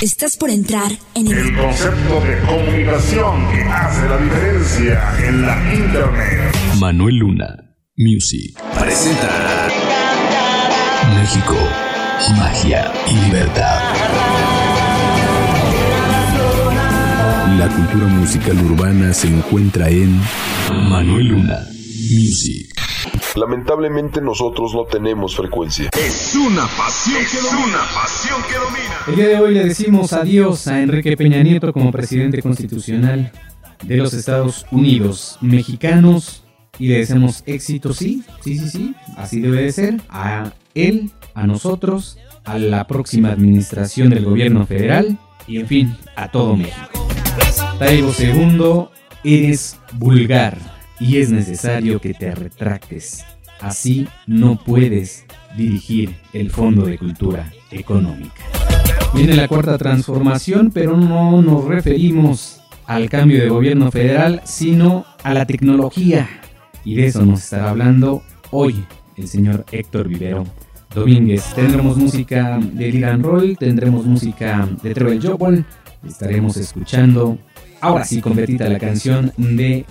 Estás por entrar en el... El concepto de comunicación que hace la diferencia en la Internet. Manuel Luna, Music, presenta México, magia y libertad. La cultura musical urbana se encuentra en Manuel Luna, Music. Lamentablemente nosotros no tenemos frecuencia. Es una pasión que domina. una pasión que domina. El día de hoy le decimos adiós a Enrique Peña Nieto como presidente constitucional de los Estados Unidos mexicanos y le deseamos éxito, sí, sí, sí, sí, así debe de ser, a él, a nosotros, a la próxima administración del gobierno federal y en fin, a todo México. Taibo II, eres vulgar y es necesario que te retractes. Así no puedes dirigir el Fondo de Cultura Económica. Viene la cuarta transformación, pero no nos referimos al cambio de gobierno federal, sino a la tecnología. Y de eso nos estará hablando hoy el señor Héctor Vivero Domínguez. Tendremos música de Iran Roll, tendremos música de Trevor Jobol, estaremos escuchando ahora sí convertida la canción de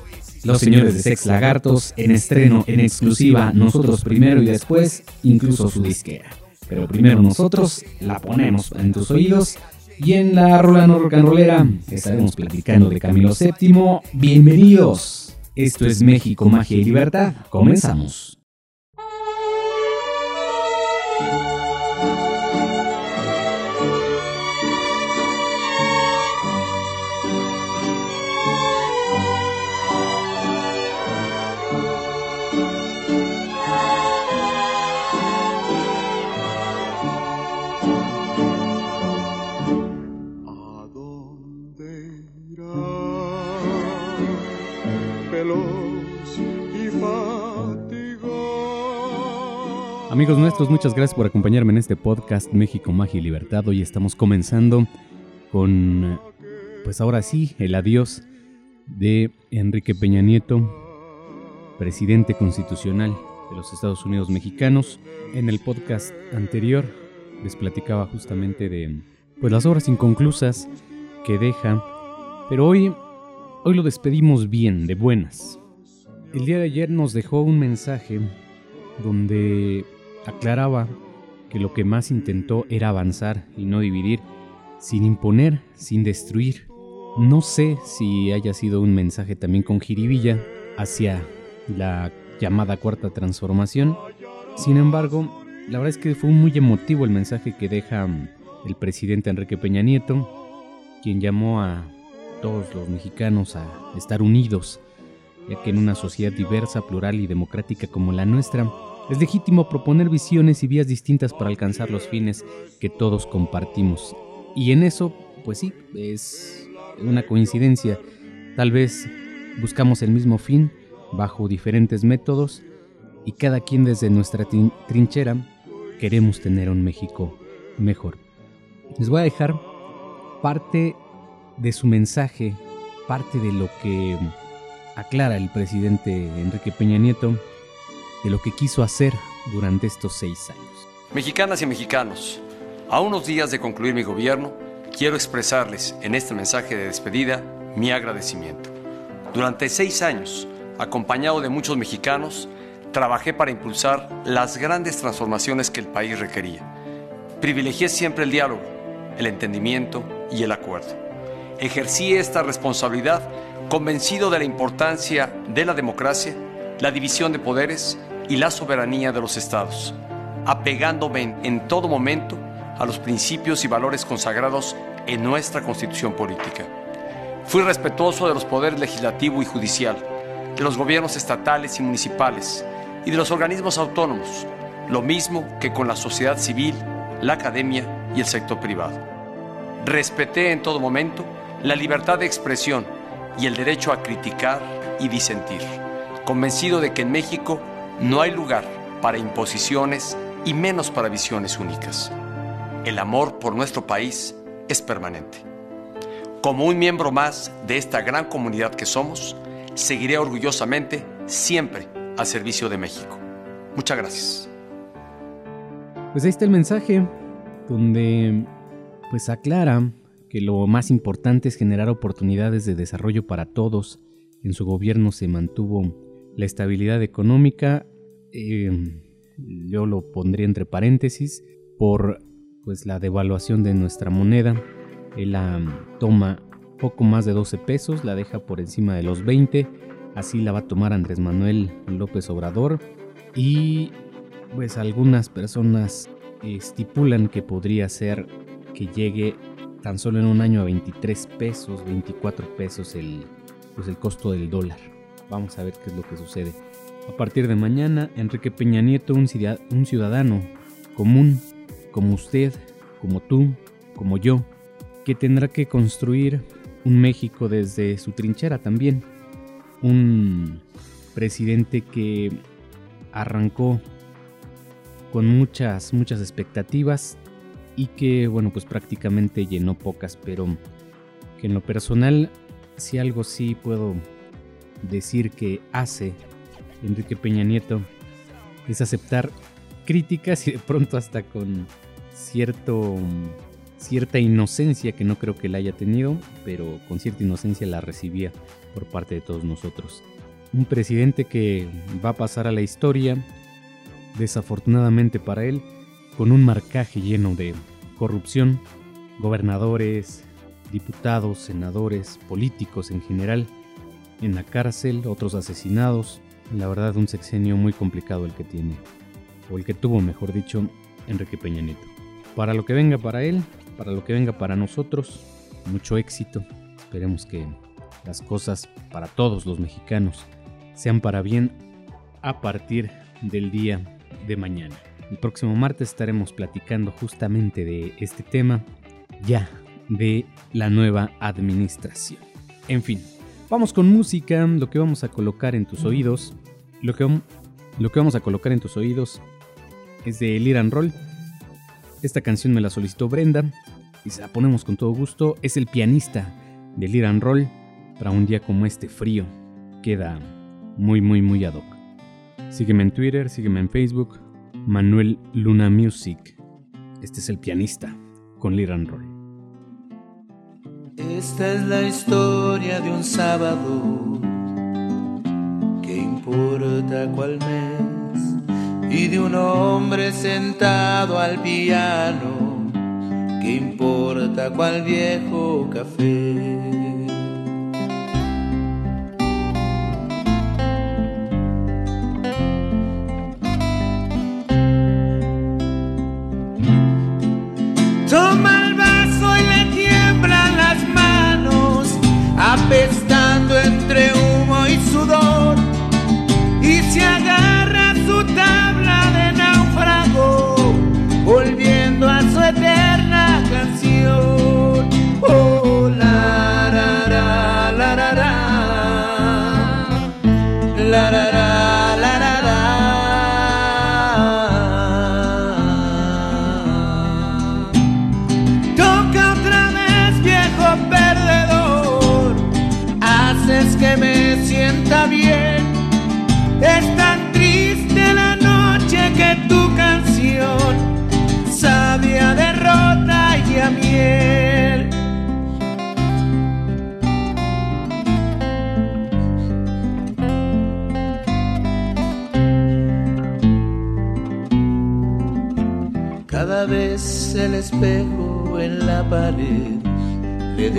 los señores de Sex Lagartos en estreno en exclusiva nosotros primero y después incluso su disquera. Pero primero nosotros la ponemos en tus oídos y en la rola no estaremos platicando de Camilo VII. Bienvenidos. Esto es México, Magia y Libertad. Comenzamos. Amigos nuestros, muchas gracias por acompañarme en este podcast México, Magia y Libertad. Hoy estamos comenzando con, pues ahora sí, el adiós de Enrique Peña Nieto, presidente constitucional de los Estados Unidos mexicanos. En el podcast anterior les platicaba justamente de pues las obras inconclusas que deja, pero hoy hoy lo despedimos bien, de buenas. El día de ayer nos dejó un mensaje donde aclaraba que lo que más intentó era avanzar y no dividir, sin imponer, sin destruir. No sé si haya sido un mensaje también con jiribilla hacia la llamada cuarta transformación. Sin embargo, la verdad es que fue muy emotivo el mensaje que deja mm, el presidente Enrique Peña Nieto, quien llamó a todos los mexicanos a estar unidos, ya que en una sociedad diversa, plural y democrática como la nuestra, es legítimo proponer visiones y vías distintas para alcanzar los fines que todos compartimos. Y en eso, pues sí, es una coincidencia. Tal vez buscamos el mismo fin bajo diferentes métodos y cada quien desde nuestra trin- trinchera queremos tener un México mejor. Les voy a dejar parte de su mensaje, parte de lo que aclara el presidente Enrique Peña Nieto, de lo que quiso hacer durante estos seis años. Mexicanas y mexicanos, a unos días de concluir mi gobierno, quiero expresarles en este mensaje de despedida mi agradecimiento. Durante seis años, acompañado de muchos mexicanos, trabajé para impulsar las grandes transformaciones que el país requería. Privilegié siempre el diálogo, el entendimiento y el acuerdo. Ejercí esta responsabilidad convencido de la importancia de la democracia, la división de poderes y la soberanía de los estados, apegándome en, todo momento a los principios y valores consagrados en nuestra constitución política. Fui respetuoso de los poderes legislativo y judicial, de los gobiernos estatales y municipales y de los organismos autónomos, lo mismo que con la sociedad civil, la academia y el sector privado. Respeté en todo momento la libertad de expresión y el derecho a criticar y disentir, convencido de que en México no hay lugar para imposiciones y menos para visiones únicas. El amor por nuestro país es permanente. Como un miembro más de esta gran comunidad que somos, seguiré orgullosamente siempre al servicio de México. Muchas gracias. Pues ahí está el mensaje donde pues aclara que lo más importante es generar oportunidades de desarrollo para todos. En su gobierno se mantuvo la estabilidad económica, eh, yo lo pondría entre paréntesis, por pues la devaluación de nuestra moneda. Él la toma poco más de 12 pesos, la deja por encima de los 20, así la va a tomar Andrés Manuel López Obrador y pues algunas personas estipulan que podría ser que llegue tan solo en un año a 23 pesos, 24 pesos el, pues el costo del dólar. Vamos a ver qué es lo que sucede. A partir de mañana, Enrique Peña Nieto, un ciudadano común, como usted, como tú, como yo, que tendrá que construir un México desde su trinchera también. Un presidente que arrancó con muchas, muchas expectativas y que, bueno, pues prácticamente llenó pocas, pero que en lo personal, si algo sí puedo decir que hace Enrique Peña Nieto es aceptar críticas y de pronto hasta con cierto cierta inocencia que no creo que la haya tenido, pero con cierta inocencia la recibía por parte de todos nosotros. Un presidente que va a pasar a la historia, desafortunadamente para él, con un marcaje lleno de corrupción, gobernadores, diputados, senadores, políticos en general, en la cárcel, otros asesinados. La verdad, un sexenio muy complicado el que tiene, o el que tuvo, mejor dicho, Enrique Peña Nieto. Para lo que venga para él, para lo que venga para nosotros, mucho éxito. Esperemos que las cosas para todos los mexicanos sean para bien a partir del día de mañana. El próximo martes estaremos platicando justamente de este tema, ya de la nueva administración. En fin, vamos con música, lo que vamos a colocar en tus oídos, lo que, lo que vamos a colocar en tus oídos es de Liran Roll. Esta canción me la solicitó Brenda y se la ponemos con todo gusto. Es el pianista de Liran Roll para un día como este frío. Queda muy, muy, muy ad hoc. Sígueme en Twitter, sígueme en Facebook, Manuel Luna Music. Este es el pianista con Liran Roll. Esta es la historia de un sábado, que importa cuál mes, y de un hombre sentado al piano, que importa cuál viejo café.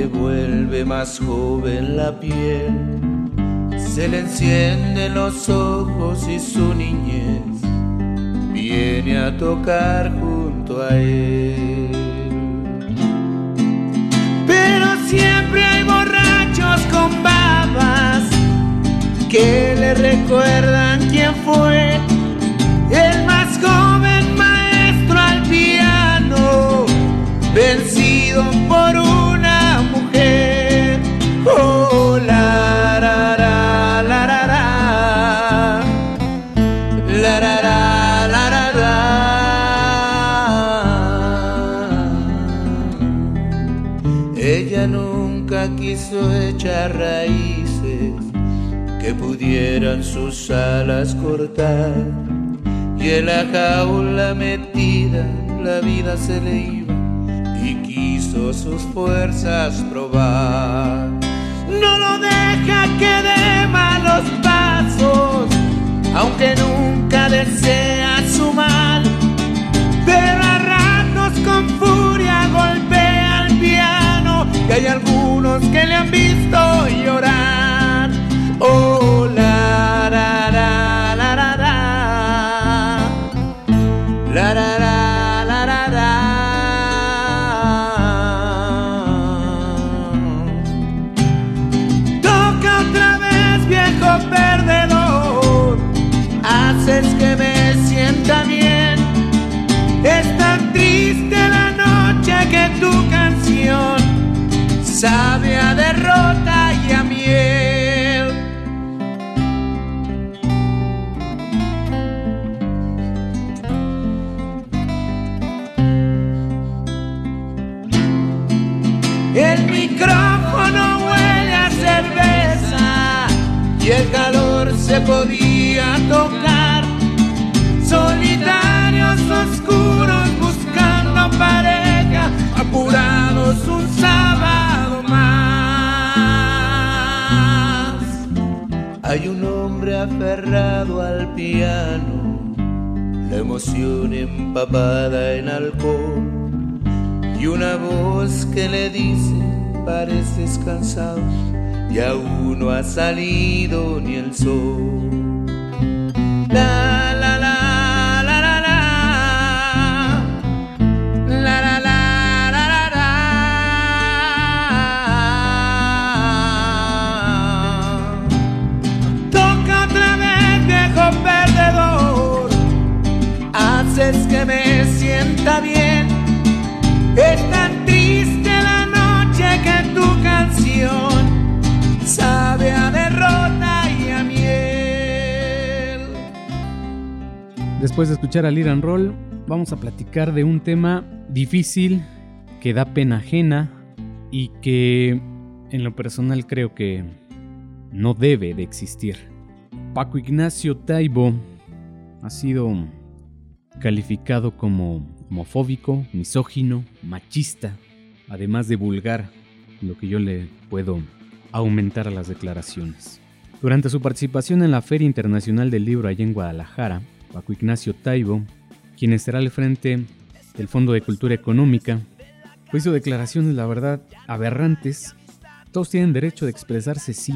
Le devuelve más joven la piel, se le encienden los ojos y su niñez viene a tocar junto a él. Pero siempre hay borrachos con babas que le recuerdan quién fue el más joven maestro al piano, vencido por una quiso echar raíces que pudieran sus alas cortar. Y en la jaula metida la vida se le iba y quiso sus fuerzas probar. No lo deja que que le han visto llorar. Sabe a derrota y a miel. El micrófono huele a cerveza y el calor se podía tocar. Solitarios oscuros buscando pareja, apurados al piano, la emoción empapada en alcohol y una voz que le dice pareces cansado y aún no ha salido ni el sol. La sienta bien es tan triste la noche que tu canción sabe a derrota y a miel. Después de escuchar a Liran Roll, vamos a platicar de un tema difícil, que da pena ajena y que en lo personal creo que no debe de existir. Paco Ignacio Taibo ha sido calificado como homofóbico, misógino, machista, además de vulgar, lo que yo le puedo aumentar a las declaraciones. Durante su participación en la Feria Internacional del Libro allá en Guadalajara, Paco Ignacio Taibo, quien estará al frente del Fondo de Cultura Económica, hizo declaraciones, la verdad, aberrantes. Todos tienen derecho de expresarse sí,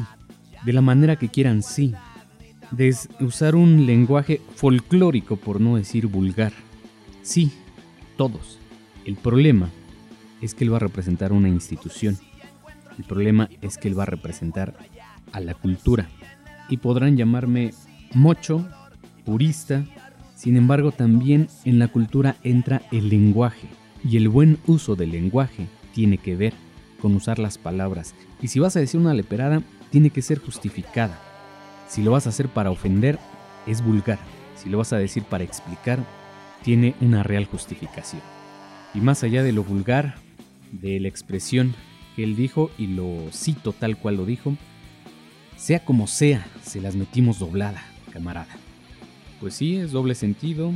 de la manera que quieran sí, de usar un lenguaje folclórico, por no decir vulgar. Sí, todos. El problema es que él va a representar una institución. El problema es que él va a representar a la cultura. Y podrán llamarme mocho, purista. Sin embargo, también en la cultura entra el lenguaje. Y el buen uso del lenguaje tiene que ver con usar las palabras. Y si vas a decir una leperada, tiene que ser justificada. Si lo vas a hacer para ofender, es vulgar. Si lo vas a decir para explicar, tiene una real justificación. Y más allá de lo vulgar, de la expresión que él dijo, y lo cito tal cual lo dijo, sea como sea, se las metimos doblada, camarada. Pues sí, es doble sentido,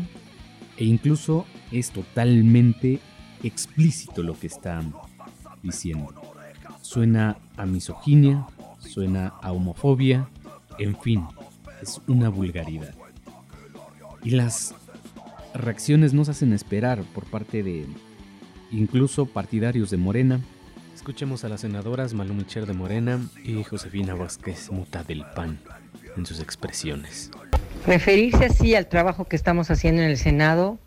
e incluso es totalmente explícito lo que está diciendo. Suena a misoginia, suena a homofobia, en fin, es una vulgaridad. Y las reacciones nos hacen esperar por parte de incluso partidarios de Morena. Escuchemos a las senadoras Malú Micher de Morena y Josefina Vázquez Muta del PAN en sus expresiones. Referirse así al trabajo que estamos haciendo en el Senado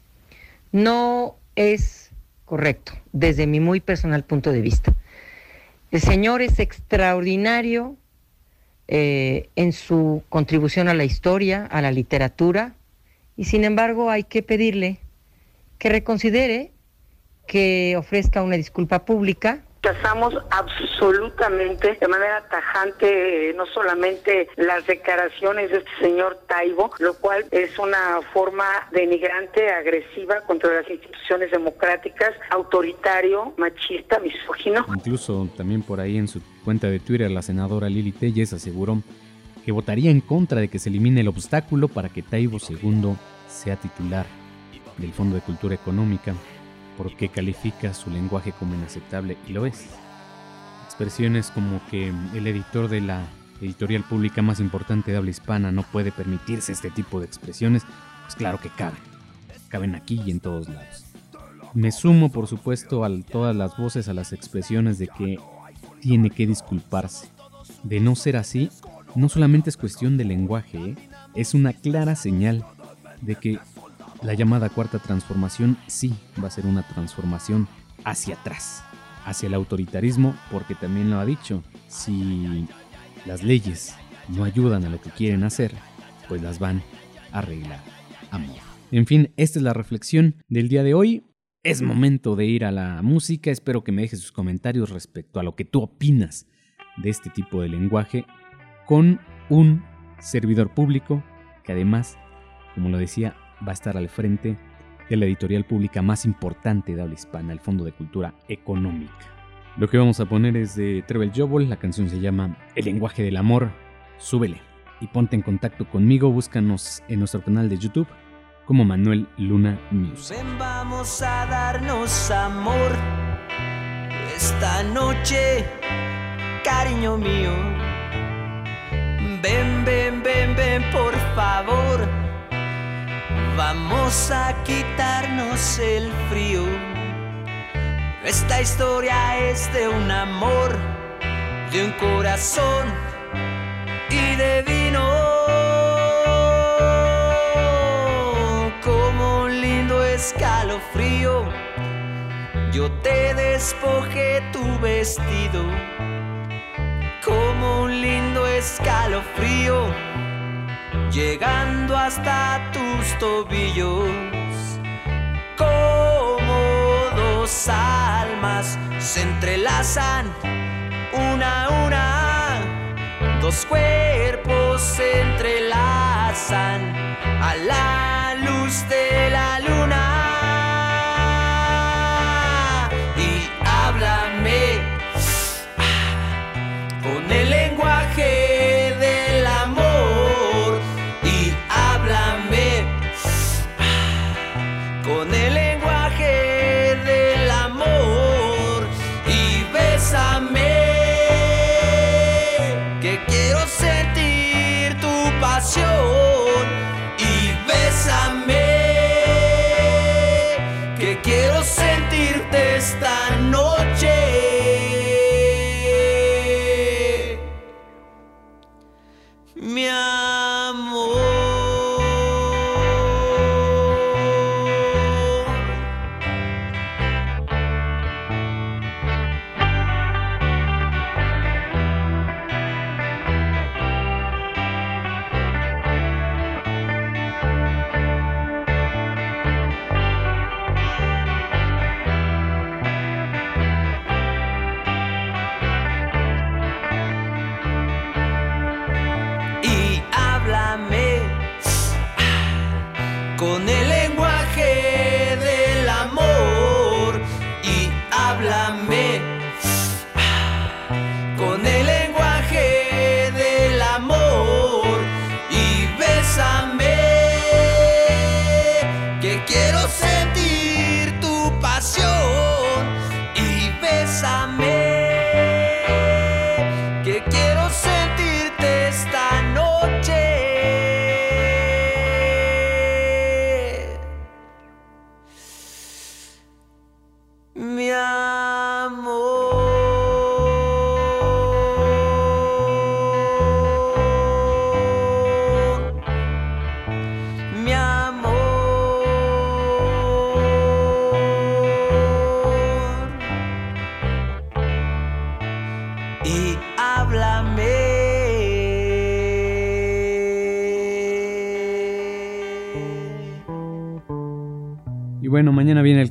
no es correcto desde mi muy personal punto de vista. El señor es extraordinario eh, en su contribución a la historia, a la literatura, y sin embargo hay que pedirle que reconsidere, que ofrezca una disculpa pública. Rechazamos absolutamente, de manera tajante, eh, no solamente las declaraciones de este señor Taibo, lo cual es una forma denigrante, agresiva contra las instituciones democráticas, autoritario, machista, misógino. Incluso también por ahí en su cuenta de Twitter la senadora Lili Telles aseguró que votaría en contra de que se elimine el obstáculo para que Taibo II sea titular del Fondo de Cultura Económica. porque califica su lenguaje como inaceptable y lo es. Expresiones como que el editor de la editorial pública más importante de habla hispana no puede permitirse este tipo de expresiones, pues claro que caben. Caben aquí y en todos lados. Me sumo, por supuesto, a todas las voces, a las expresiones de que tiene que disculparse. De no ser así, no solamente es cuestión de lenguaje, ¿eh? es una clara señal de que la llamada cuarta transformación sí va a ser una transformación hacia atrás, hacia el autoritarismo, porque también lo ha dicho, si las leyes no ayudan a lo que quieren hacer, pues las van a arreglar a. En fin, esta es la reflexión del día de hoy. Es momento de ir a la música. Espero que me dejes sus comentarios respecto a lo que tú opinas de este tipo de lenguaje con un servidor público que además, como lo decía, va a estar al frente de la editorial pública más importante de habla hispana, el Fondo de Cultura Económica. Lo que vamos a poner es de Trevel Jobol, la canción se llama El lenguaje del amor. Súbele y ponte en contacto conmigo, búscanos en nuestro canal de YouTube como Manuel Luna News. Vamos a darnos amor esta noche, cariño mío. Ven, ven, ven, ven, por favor. Vamos a quitarnos el frío. Esta historia es de un amor, de un corazón y de vino. Como un lindo escalofrío, yo te despojé tu vestido. Como un lindo escalofrío, llegando hasta tus tobillos. Como dos almas se entrelazan una a una, dos cuerpos se entrelazan a la luz de la luna.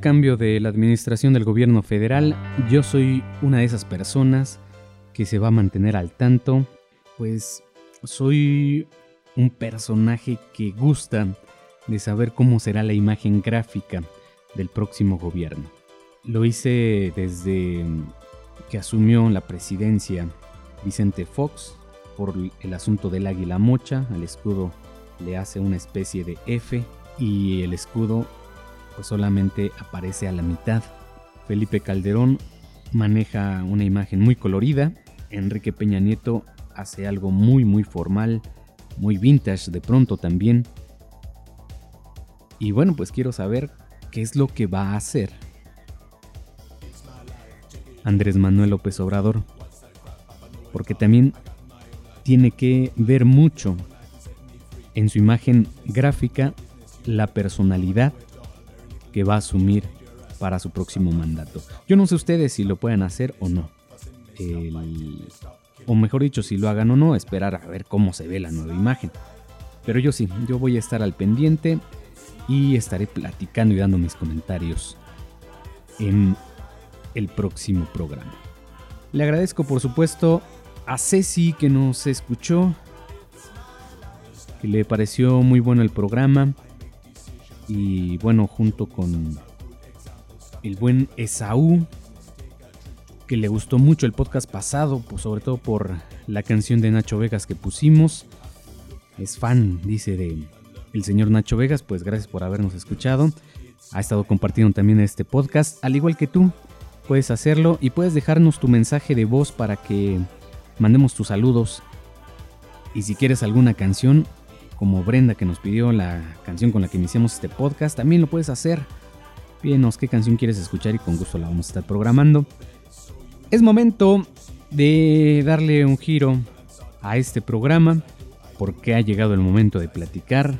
Cambio de la administración del gobierno federal. Yo soy una de esas personas que se va a mantener al tanto, pues soy un personaje que gusta de saber cómo será la imagen gráfica del próximo gobierno. Lo hice desde que asumió la presidencia Vicente Fox por el asunto del águila mocha. Al escudo le hace una especie de F y el escudo pues solamente aparece a la mitad. Felipe Calderón maneja una imagen muy colorida, Enrique Peña Nieto hace algo muy muy formal, muy vintage de pronto también. Y bueno, pues quiero saber qué es lo que va a hacer Andrés Manuel López Obrador. Porque también tiene que ver mucho en su imagen gráfica la personalidad que va a asumir para su próximo mandato. Yo no sé ustedes si lo pueden hacer o no. o mejor dicho, si lo hagan o no, esperar a ver cómo se ve la nueva imagen. Pero yo sí, yo voy a estar al pendiente y estaré platicando y dando mis comentarios en el próximo programa. Le agradezco por supuesto a Ceci que nos escuchó, que le pareció muy bueno el programa y bueno, junto con el buen Esaú, que le gustó mucho el podcast pasado, pues sobre todo por la canción de Nacho Vegas que pusimos. Es fan, dice, de el señor Nacho Vegas, pues gracias por habernos escuchado. Ha estado compartiendo también este podcast, al igual que tú. Puedes hacerlo y puedes dejarnos tu mensaje de voz para que mandemos tus saludos. Y si quieres alguna canción, como Brenda que nos pidió la canción con la que iniciamos este podcast, también lo puedes hacer. Pídenos qué canción quieres escuchar y con gusto la vamos a estar programando. Es momento de darle un giro a este programa porque ha llegado el momento de platicar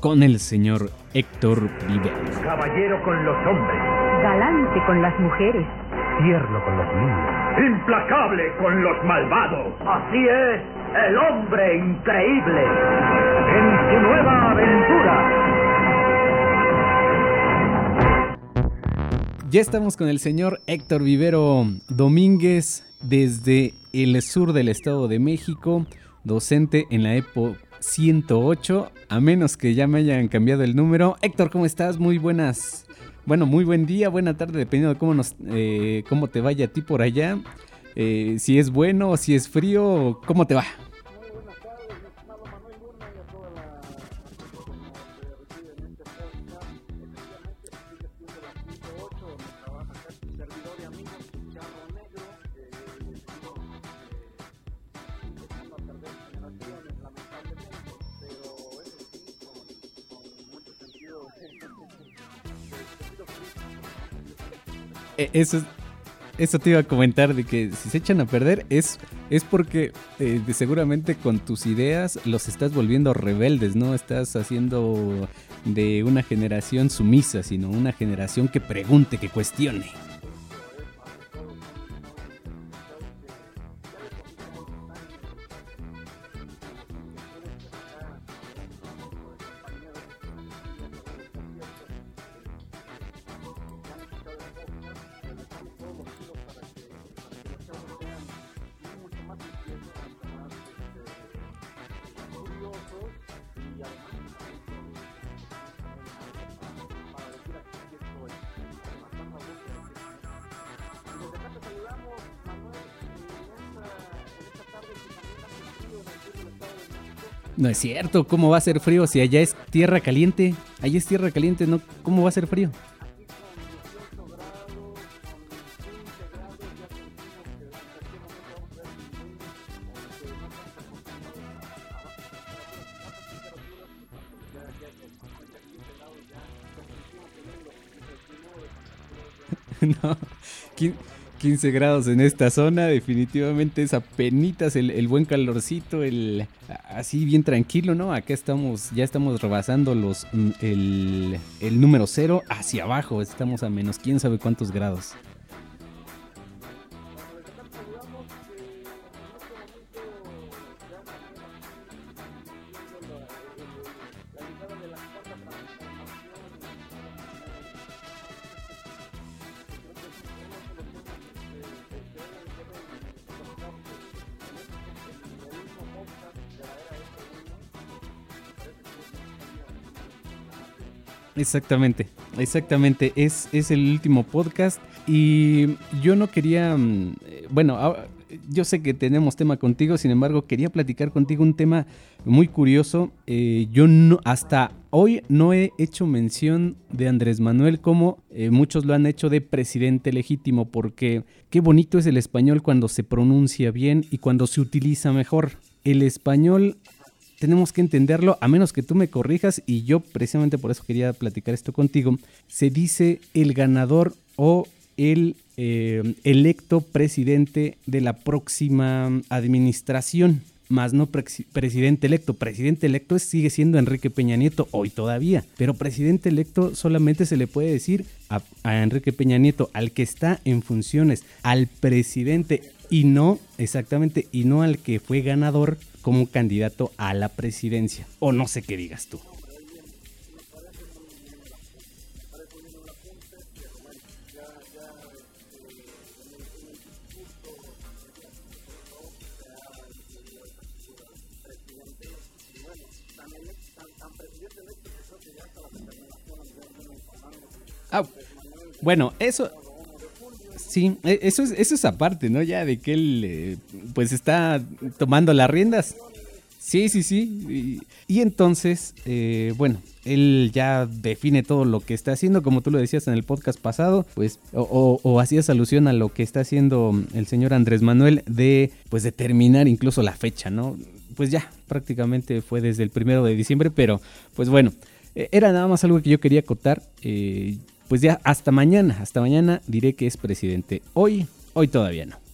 con el señor Héctor Viver. Caballero con los hombres. Galante con las mujeres. Tierno con los niños. Implacable con los malvados. Así es, el hombre increíble. En su nueva aventura. Ya estamos con el señor Héctor Vivero Domínguez desde el sur del Estado de México, docente en la EPO 108, a menos que ya me hayan cambiado el número. Héctor, ¿cómo estás? Muy buenas. Bueno, muy buen día, buena tarde, dependiendo de cómo, nos, eh, cómo te vaya a ti por allá. Eh, si es bueno si es frío, ¿cómo te va? Eso, eso te iba a comentar de que si se echan a perder es, es porque eh, seguramente con tus ideas los estás volviendo rebeldes, no estás haciendo de una generación sumisa, sino una generación que pregunte, que cuestione. No es cierto, ¿cómo va a ser frío si allá es tierra caliente? Allá es tierra caliente, ¿no? ¿Cómo va a ser frío? 15 grados en esta zona, definitivamente es apenas el, el, buen calorcito, el así bien tranquilo, ¿no? Acá estamos, ya estamos rebasando los mm, el, el número cero hacia abajo, estamos a menos quién sabe cuántos grados. Exactamente, exactamente. Es, es el último podcast y yo no quería, mm, bueno, yo sé que tenemos tema contigo, sin embargo, quería platicar contigo un tema muy curioso. Eh, yo no, hasta hoy no he hecho mención de Andrés Manuel como eh, muchos lo han hecho de presidente legítimo, porque qué bonito es el español cuando se pronuncia bien y cuando se utiliza mejor. El español tenemos que entenderlo, a menos que tú me corrijas, y yo precisamente por eso quería platicar esto contigo, se dice el ganador o el eh, electo presidente de la próxima administración, más no presidente electo. Presidente electo sigue siendo Enrique Peña Nieto hoy todavía, pero presidente electo solamente se le puede decir a, a Enrique Peña Nieto, al que está en funciones, al presidente y no exactamente, y no al que fue ganador como candidato a la presidencia. O no sé qué digas tú. Ah, bueno, eso, sí, e, eso es, eso es aparte, ¿no? Ya de que él, eh, pues está tomando las riendas. Sí, sí, sí. Y, entonces, eh, bueno, él ya define todo lo que está haciendo, como tú lo decías en el podcast pasado, pues, o, o, hacías alusión a lo que está haciendo el señor Andrés Manuel de, pues, determinar incluso la fecha, ¿no? Pues ya, prácticamente fue desde el primero de diciembre, pero, pues bueno, e, era nada más algo que yo quería acotar. Eh, pues ya hasta mañana, hasta mañana diré que es presidente. Hoy, hoy todavía no.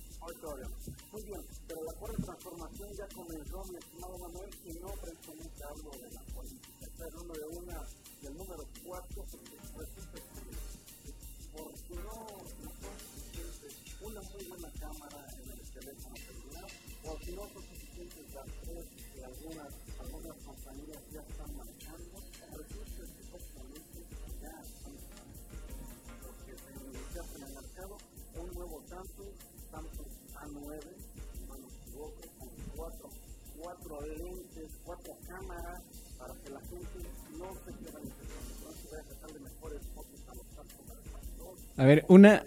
A ver, una,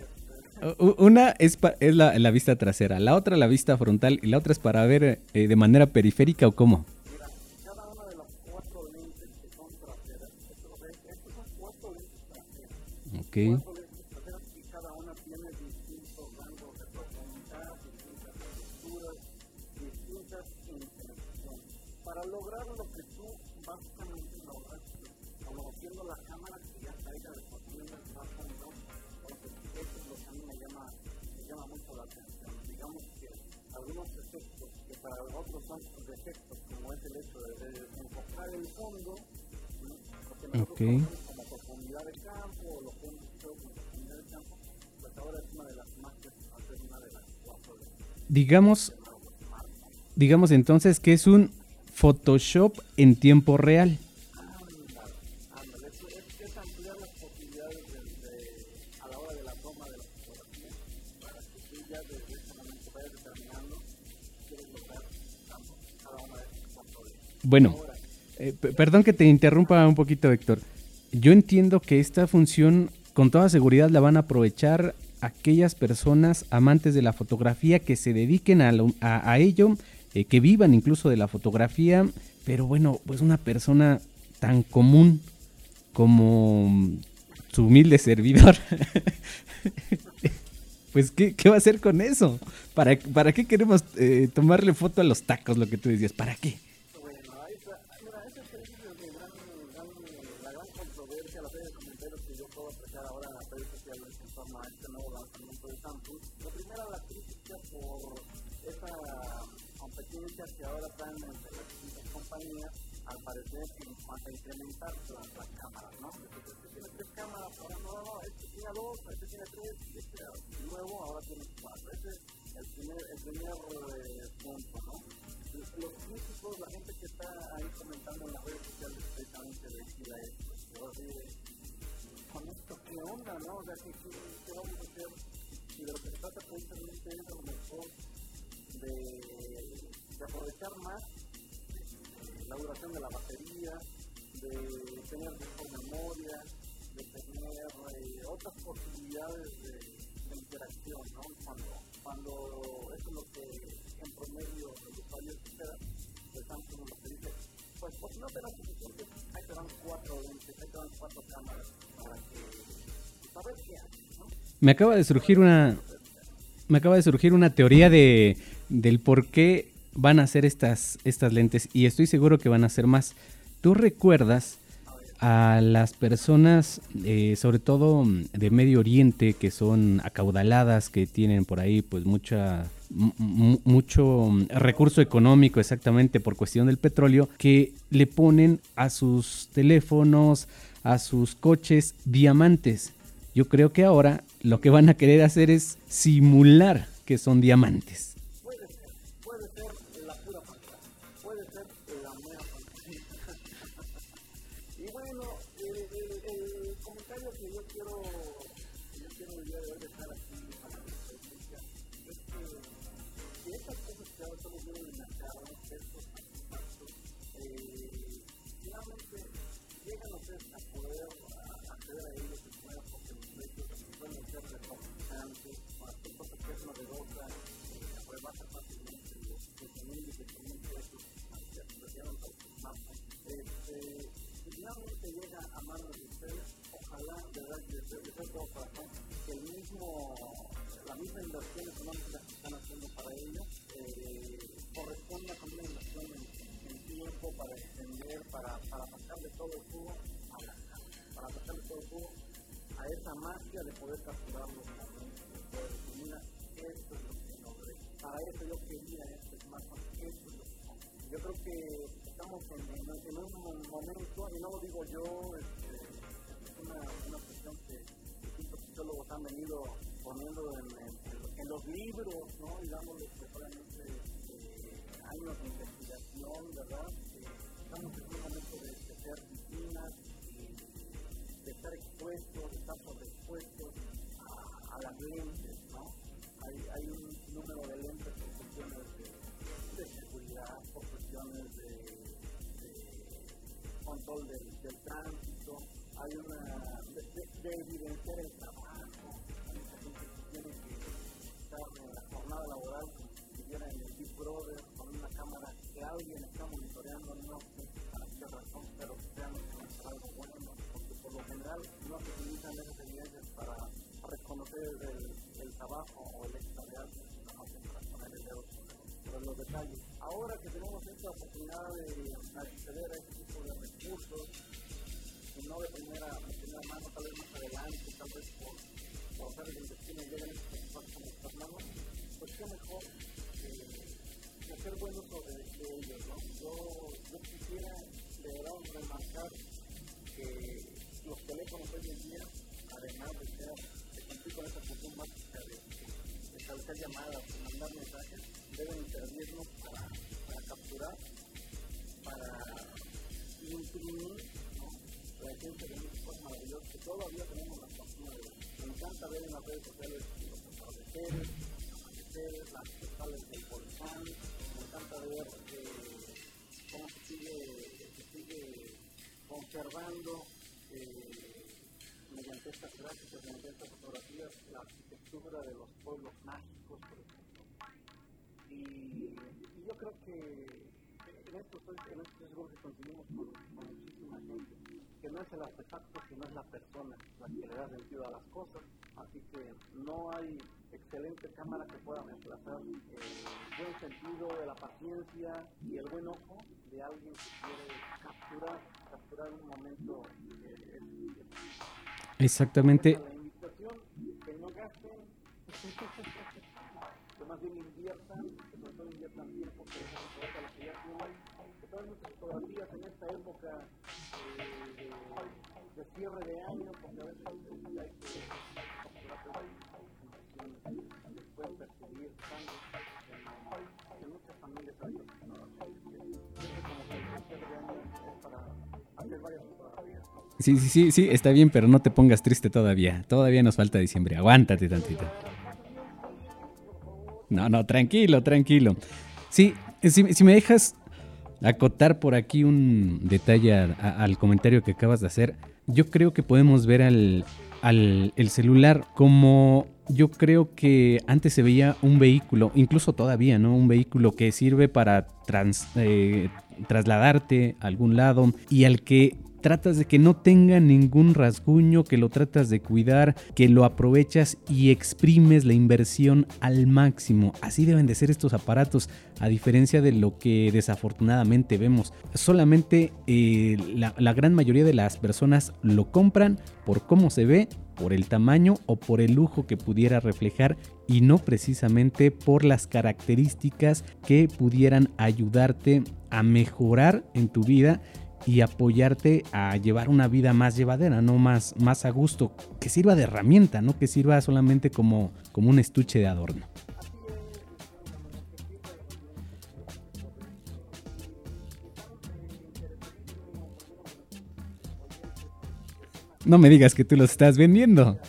una es, es la, la, vista trasera, la otra la vista frontal y la otra es para ver eh, de manera periférica o cómo. Ok. Digamos, digamos entonces que es un Photoshop en tiempo real. Bueno, eh, perdón que te interrumpa un poquito, Héctor. Yo entiendo que esta función con toda seguridad la van a aprovechar aquellas personas amantes de la fotografía que se dediquen a, ello, eh, que vivan incluso de la fotografía, pero bueno, pues una persona tan común como su humilde servidor. pues ¿qué, ¿qué, va a hacer con eso? ¿Para, para qué queremos eh, tomarle foto a los tacos, lo que tú decías? ¿Para qué? A incrementar las, cámaras, ¿no? Este tiene tres cámaras, ahora no, este tiene dos, este tiene tres, este nuevo, ahora tiene cuatro. Ese es el primer, el primer eh, punto, ¿no? Los críticos, la gente que está ahí comentando en las redes sociales, precisamente decía esto. Pero, eh, con esto, ¿qué onda, no? O sea, ¿qué, vamos a hacer? Y de lo que se trata precisamente es a lo mejor de, de aprovechar más la duración de la batería, de tener mejor memoria, de tener eh, otras posibilidades de, interacción, ¿no? Cuando, cuando, eso es lo que en promedio los usuarios esperan, de tanto como pues, pues no te da suficiente, ahí te dan cuatro lentes, ahí te dan cuatro cámaras para que pues, sabes qué. Me acaba de surgir una... Me acaba de surgir una teoría de, del por qué van a hacer estas, estas lentes y estoy seguro que van a hacer más. ¿Tú recuerdas a las personas, eh, sobre todo mm, de Medio Oriente, que son acaudaladas, que tienen por ahí pues mucha mucho mm, recurso económico exactamente por cuestión del petróleo que le ponen a sus teléfonos, a sus coches diamantes. Yo creo que ahora lo que van a querer hacer es simular que son diamantes. han venido poniendo en, los libros, ¿no? digamos, que solamente eh, eh hay una investigación, ¿verdad? en estos grupos que con, con, muchísima gente, que no es el artefacto, sino es la persona la que le da sentido a las cosas. Así que no hay excelente cámara que pueda reemplazar eh, el buen sentido, de la paciencia y el buen ojo de alguien que quiere capturar, capturar un momento. Eh, Exactamente. La invitación, que no gasten, que más bien inviertan, que no inviertan tiempo, que les la que ya tienen. Sí, sí, sí, sí, está bien, pero no te pongas triste todavía. Todavía nos falta diciembre. Aguántate tantito. No, no, tranquilo, tranquilo. Sí, si, si me dejas, acotar por aquí un detalle al comentario que acabas de hacer. Yo creo que podemos ver al, al el celular como yo creo que antes se veía un vehículo, incluso todavía, ¿no? Un vehículo que sirve para trans, eh, trasladarte a algún lado y al que tratas de que no tenga ningún rasguño, que lo tratas de cuidar, que lo aprovechas y exprimes la inversión al máximo. Así deben de ser estos aparatos, a diferencia de lo que desafortunadamente vemos. Solamente eh, la, la gran mayoría de las personas lo compran por cómo se ve, por el tamaño o por el lujo que pudiera reflejar y no precisamente por las características que pudieran ayudarte a mejorar en tu vida y apoyarte a llevar una vida más llevadera, no más, más a gusto, que sirva de herramienta, no que sirva solamente como, como un estuche de adorno. No me digas que tú los estás vendiendo.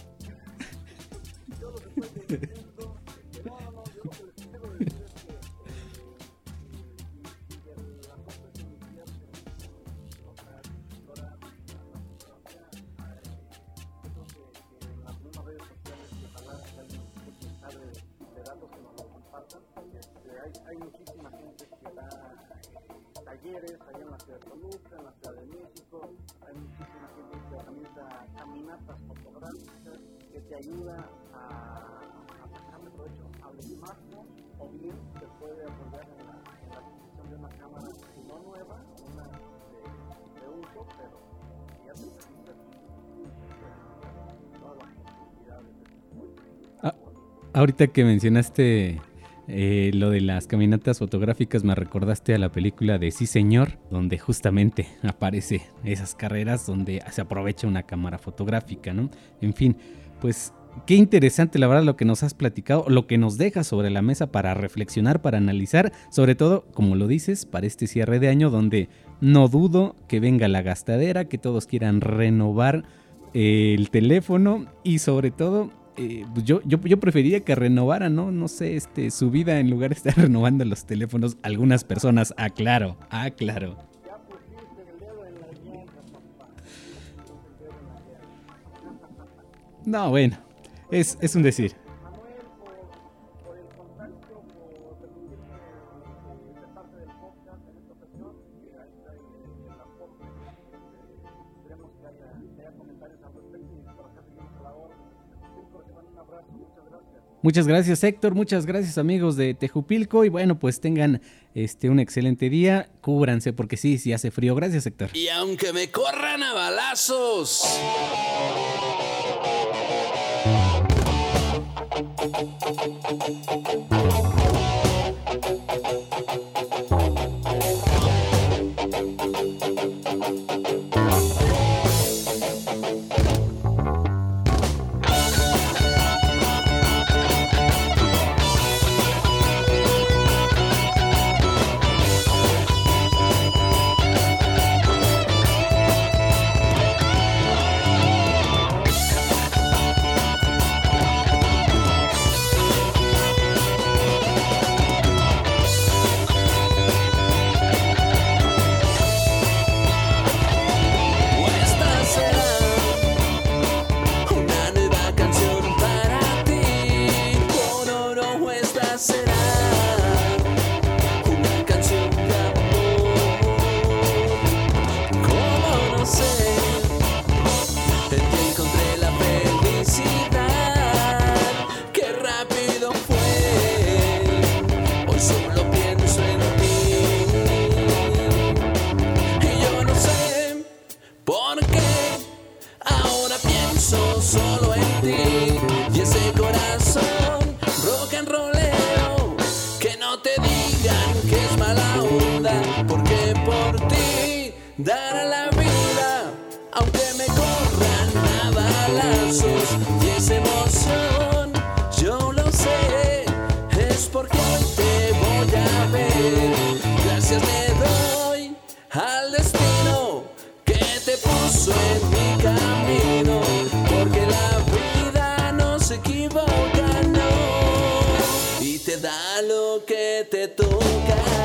Que mencionaste eh, lo de las caminatas fotográficas me recordaste a la película de Sí Señor, donde justamente aparece esas carreras donde se aprovecha una cámara fotográfica, ¿no? En fin, pues qué interesante la verdad lo que nos has platicado, lo que nos dejas sobre la mesa para reflexionar, para analizar, sobre todo, como lo dices, para este cierre de año donde no dudo que venga la gastadera, que todos quieran renovar el teléfono y sobre todo eh, pues yo, yo, yo, preferiría que renovaran, ¿no? No sé, este, su vida en lugar de estar renovando los teléfonos. Algunas personas, aclaro, aclaro. No, bueno, es, es un decir. Muchas gracias Héctor, muchas gracias amigos de Tejupilco y bueno, pues tengan este un excelente día, cúbranse porque sí, sí hace frío. Gracias Héctor. Y aunque me corran a balazos. te toca.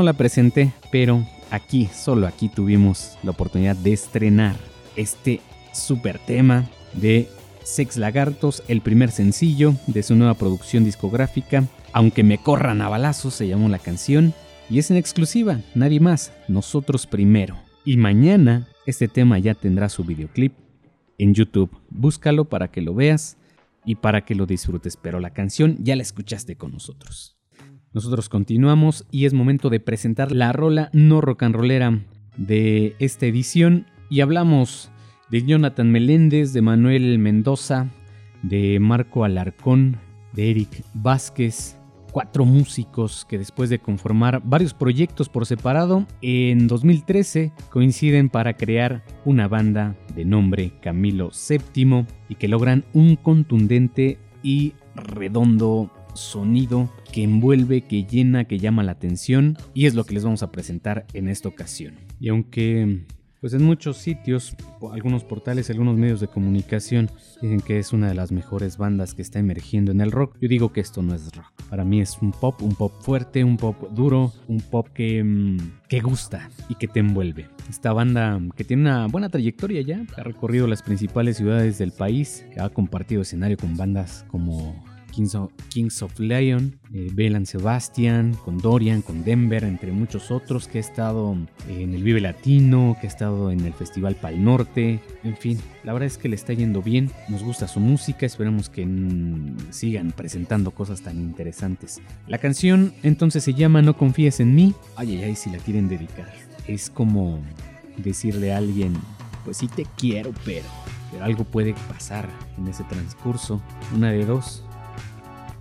No la presenté, pero aquí, solo aquí tuvimos la oportunidad de estrenar este super tema de Sex Lagartos, el primer sencillo de su nueva producción discográfica. Aunque me corran a balazos, se llamó la canción. Y es en exclusiva, nadie más, nosotros primero. Y mañana este tema ya tendrá su videoclip en YouTube. Búscalo para que lo veas y para que lo disfrutes. Pero la canción ya la escuchaste con nosotros. Nosotros continuamos y es momento de presentar la rola no rock and rollera de esta edición. Y hablamos de Jonathan Meléndez, de Manuel Mendoza, de Marco Alarcón, de Eric Vázquez, cuatro músicos que después de conformar varios proyectos por separado, en 2013 coinciden para crear una banda de nombre Camilo VII y que logran un contundente y redondo sonido que envuelve, que llena, que llama la atención y es lo que les vamos a presentar en esta ocasión. Y aunque pues en muchos sitios, algunos portales, algunos medios de comunicación dicen que es una de las mejores bandas que está emergiendo en el rock. Yo digo que esto no es rock. Para mí es un pop, un pop fuerte, un pop duro, un pop que, mm, que gusta y que te envuelve. Esta banda que tiene una buena trayectoria ya, ha recorrido las principales ciudades del país, ha compartido escenario con bandas como Kings of, Kings of Leon, eh, Bell Sebastian, con Dorian, con Denver, entre muchos otros, que ha estado en el Vive Latino, que ha estado en el Festival Pal Norte, en fin, la verdad es que le está yendo bien, nos gusta su música, esperemos que sigan presentando cosas tan interesantes. La canción entonces se llama No confíes en mí, ay ay ay si la quieren dedicar, es como decirle a alguien, pues sí te quiero, pero... Pero algo puede pasar en ese transcurso. Una de dos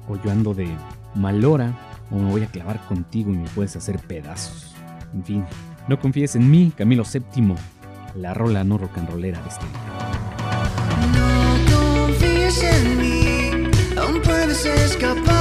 o yo ando de mal hora, o me voy a clavar contigo y me puedes hacer pedazos. En fin, no confíes en mí, Camilo VII, la rola no rock and rollera de este No confíes en mí, aún puedes escapar,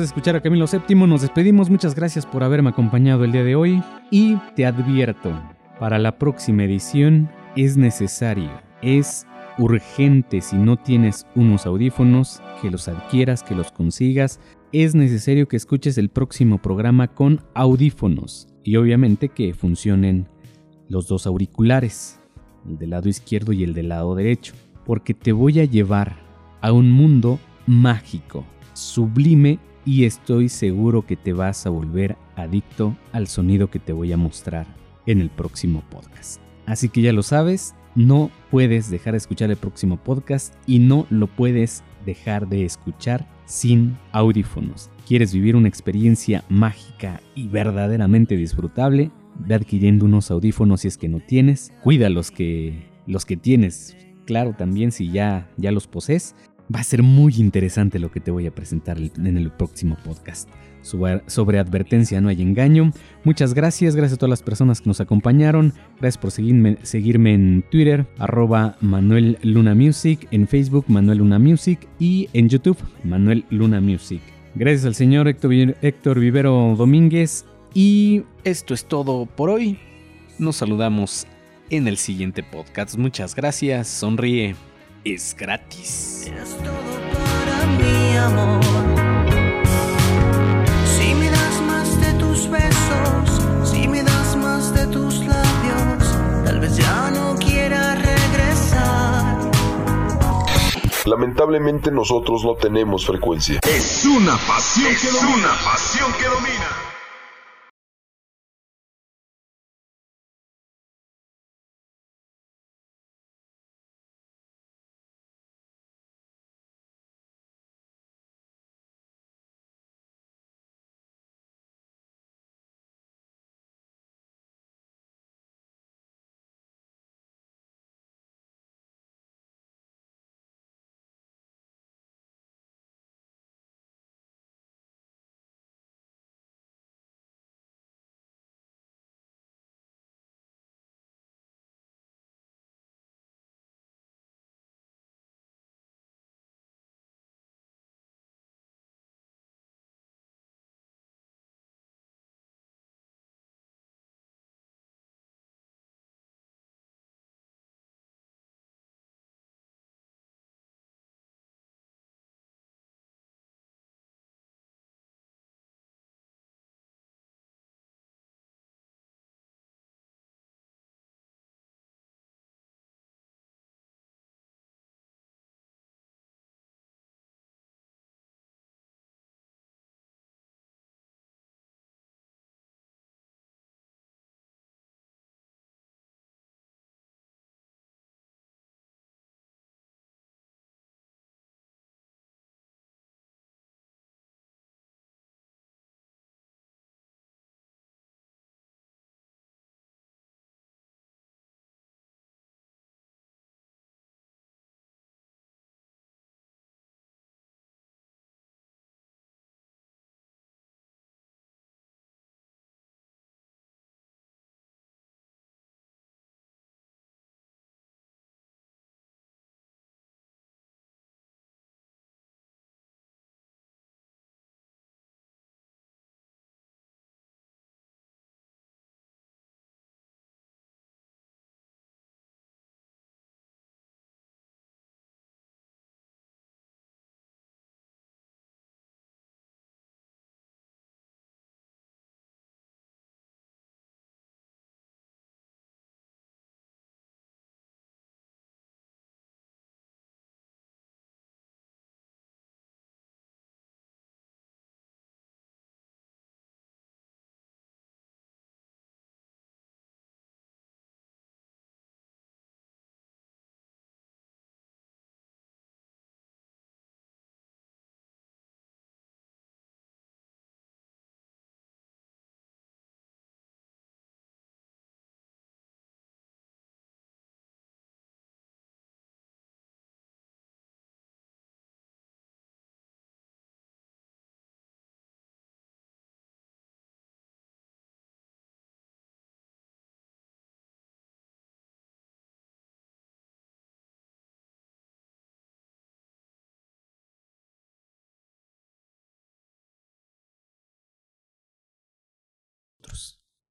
de escuchar a Camilo VII, nos despedimos. Muchas gracias por haberme acompañado el día de hoy. Y te advierto, para la próxima edición es necesario, es urgente si no tienes unos audífonos, que los adquieras, que los consigas. Es necesario que escuches el próximo programa con audífonos y obviamente que funcionen los dos auriculares, el del lado izquierdo y el del lado derecho, porque te voy a llevar a un mundo mágico, sublime y estoy seguro que te vas a volver adicto al sonido que te voy a mostrar en el próximo podcast. Así que ya lo sabes, no puedes dejar de escuchar el próximo podcast y no lo puedes dejar de escuchar sin audífonos. ¿Quieres vivir una experiencia mágica y verdaderamente disfrutable? Ve adquiriendo unos audífonos si es que no tienes. Cuida los que, los que tienes. Claro, también si ya, ya los posees. Va a ser muy interesante lo que te voy a presentar en el próximo podcast. Sobre, advertencia no hay engaño. Muchas gracias, gracias a todas las personas que nos acompañaron. Gracias por seguirme, seguirme en Twitter, arroba Manuel Luna Music, en Facebook Manuel Luna Music y en YouTube Manuel Luna Music. Gracias al señor Héctor Vivero Domínguez y esto es todo por hoy. Nos saludamos en el siguiente podcast. Muchas gracias, sonríe, es gratis. para mi amor. Si me das más de tus besos, si me das más de tus labios, tal vez ya no quiera regresar. Lamentablemente nosotros no tenemos frecuencia. Es una pasión que domina. una pasión que domina.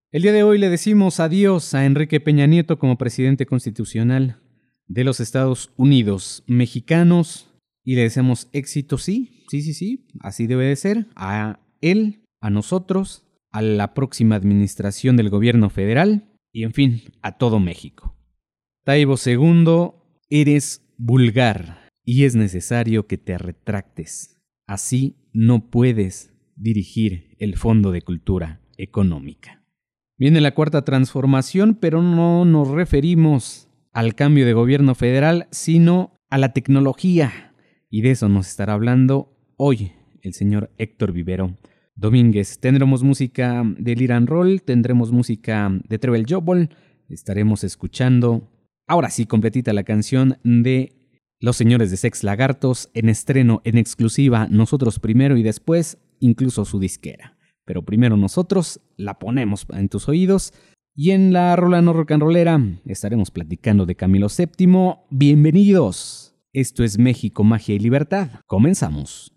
El día de hoy le decimos adiós a Enrique Peña Nieto como presidente constitucional de los Estados Unidos mexicanos y le deseamos éxito, sí, sí, sí, sí, así debe de ser, a él, a nosotros, a la próxima administración del gobierno federal y en fin, a todo México. Taibo II, eres vulgar y es necesario que te retractes. Así no puedes dirigir el Fondo de Cultura Económica. Viene la cuarta transformación, pero no nos referimos al cambio de gobierno federal, sino a la tecnología. Y de eso nos estará hablando hoy el señor Héctor Vivero Domínguez. Tendremos música del Iran Roll, tendremos música de Trevel Jobol, estaremos escuchando, ahora sí, completita la canción de Los Señores de Sex Lagartos, en estreno, en exclusiva, nosotros primero y después, incluso su disquera. Pero primero nosotros la ponemos en tus oídos. Y en la rola no rock and rollera estaremos platicando de Camilo VII. Bienvenidos. Esto es México, Magia y Libertad. Comenzamos.